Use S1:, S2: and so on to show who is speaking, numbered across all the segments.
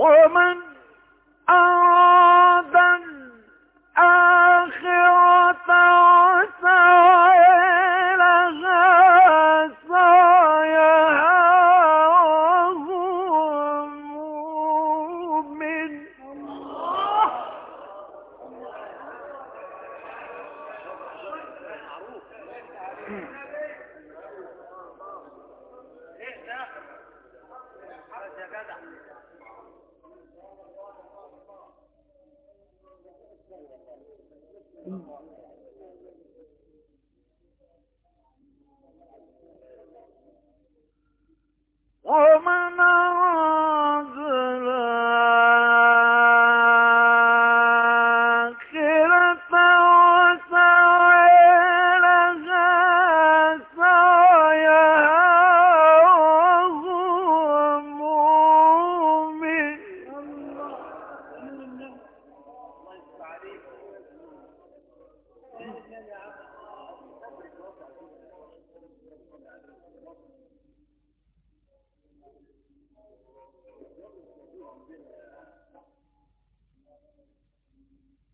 S1: wọ́n máa ń Mm.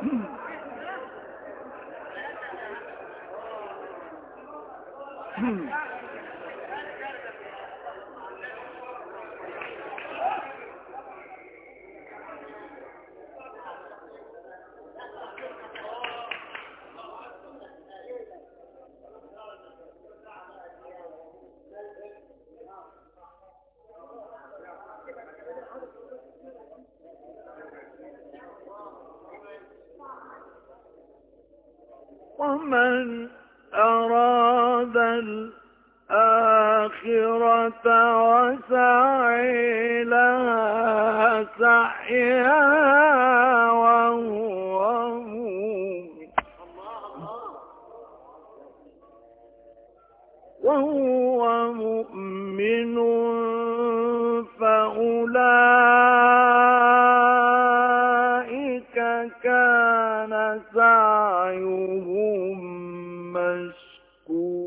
S1: Hmm. hmm. ومن أراد الآخرة وسعي لها سعيا وهو مؤمن. وهو مؤمن سعيهم مشكور